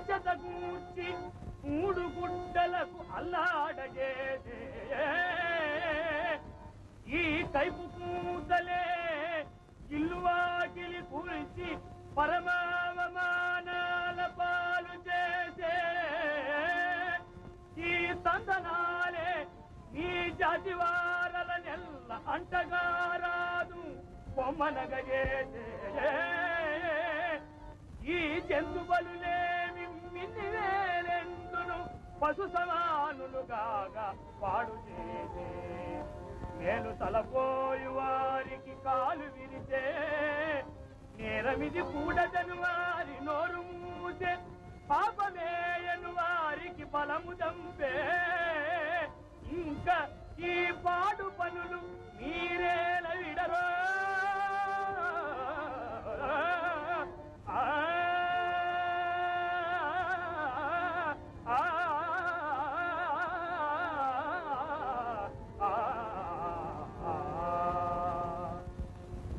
నిజత మూడు గుడ్డలకు అల్లాడజేసే. ఈ కైపు పూతలే ఇల్లువాకిలి కూల్చి పరమావమానాల పాలు చేసే. ఈ తందనాలే నీ జాతి వారల నెల్ల అంటగారాదు బొమ్మనగజేసే. పశు సమానులు కాగా పాడు చేసే. మేలు తలపోయి వారికి కాలు విరిచే నేరమిది కూడదని వారి నోరు మూసే. పాపమేయను వారికి బలము దంపే.